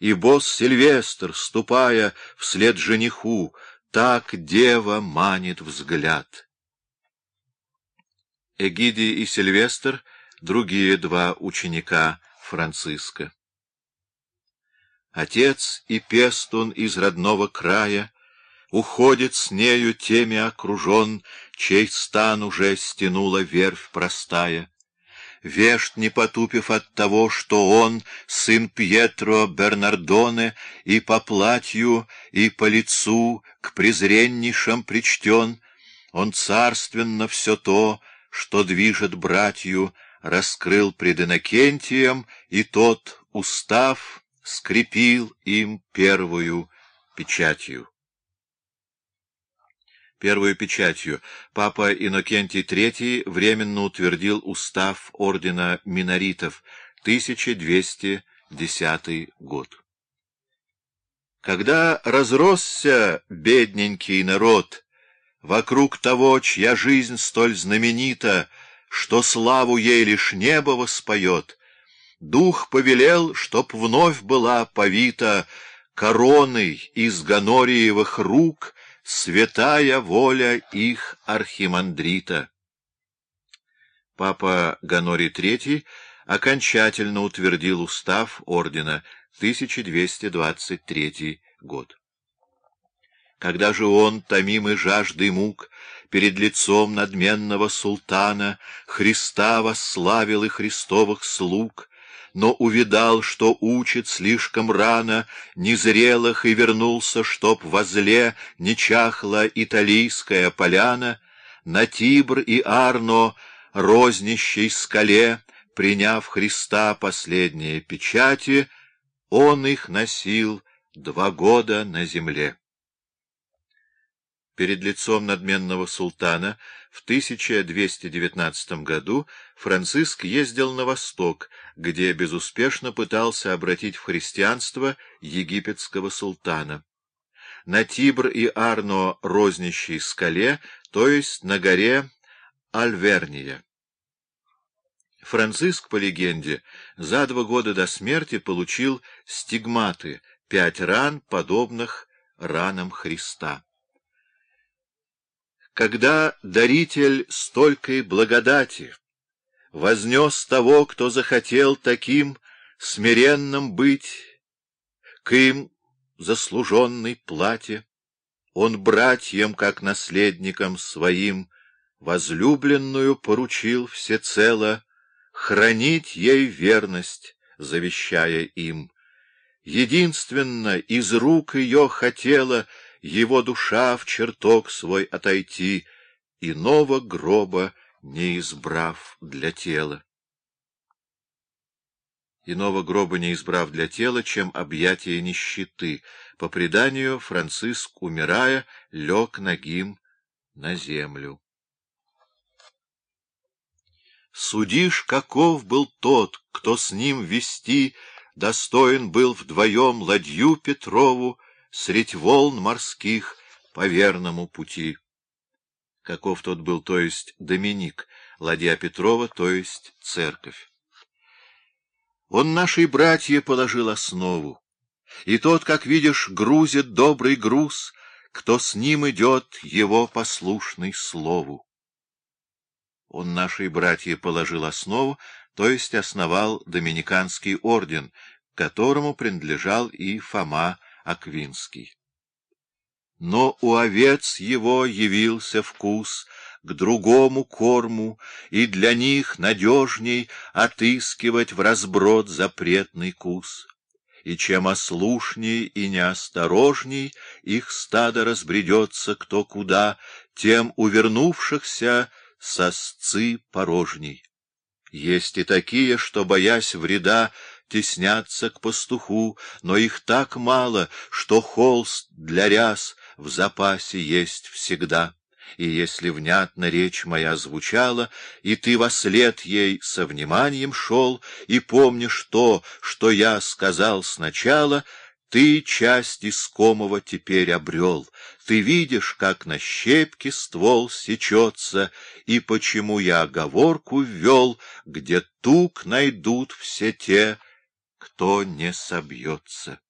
и босс Сильвестр, ступая вслед жениху, так дева манит взгляд. Эгидий и Сильвестр — другие два ученика Франциска. Отец и пестун из родного края Уходит с нею теми окружен, Чей стан уже стянула верфь простая. Вешт, не потупив от того, что он, сын Пьетро Бернардоне, и по платью, и по лицу к презреннейшим причтен, он царственно все то, что движет братью, раскрыл пред Иннокентием, и тот, устав, скрепил им первую печатью. Первую печатью папа Иннокентий III временно утвердил устав ордена миноритов, 1210 год. Когда разросся бедненький народ вокруг того, чья жизнь столь знаменита, что славу ей лишь небо воспоет, дух повелел, чтоб вновь была повита короной из гонориевых рук святая воля их архимандрита. Папа Гонорий III окончательно утвердил устав ордена 1223 год. Когда же он, томимый жаждой мук, перед лицом надменного султана Христа восславил и христовых слуг, но увидал, что учит слишком рано незрелых, и вернулся, чтоб возле не чахла италийская поляна, на Тибр и Арно, рознищей скале, приняв Христа последние печати, он их носил два года на земле. Перед лицом надменного султана в 1219 году Франциск ездил на восток, где безуспешно пытался обратить в христианство египетского султана. На Тибр и Арно рознищей скале, то есть на горе Альверния. Франциск, по легенде, за два года до смерти получил стигматы, пять ран, подобных ранам Христа. Когда даритель столькой благодати вознес того, кто захотел таким смиренным быть, к им заслуженной плате, он братьям, как наследникам своим, возлюбленную поручил всецело, хранить ей верность, завещая им. Единственно из рук ее хотела — его душа в чертог свой отойти, иного гроба не избрав для тела. Иного гроба не избрав для тела, чем объятие нищеты. По преданию, Франциск, умирая, лег нагим на землю. Судишь, каков был тот, кто с ним вести достоин был вдвоем ладью Петрову, средь волн морских по верному пути. Каков тот был, то есть Доминик, ладья Петрова, то есть церковь. Он нашей братье положил основу, и тот, как видишь, грузит добрый груз, кто с ним идет его послушный слову. Он нашей братье положил основу, то есть основал Доминиканский орден, которому принадлежал и Фома Аквинский. Но у овец его явился вкус к другому корму, и для них надежней отыскивать в разброд запретный кус. И чем ослушней и неосторожней их стадо разбредется кто куда, тем увернувшихся сосцы порожней. Есть и такие, что, боясь вреда, теснятся к пастуху, но их так мало, что холст для ряс в запасе есть всегда. И если внятно речь моя звучала, и ты во след ей со вниманием шел, и помнишь то, что я сказал сначала, ты часть искомого теперь обрел. Ты видишь, как на щепке ствол сечется, и почему я оговорку ввел, где тук найдут все те, кто не собьется.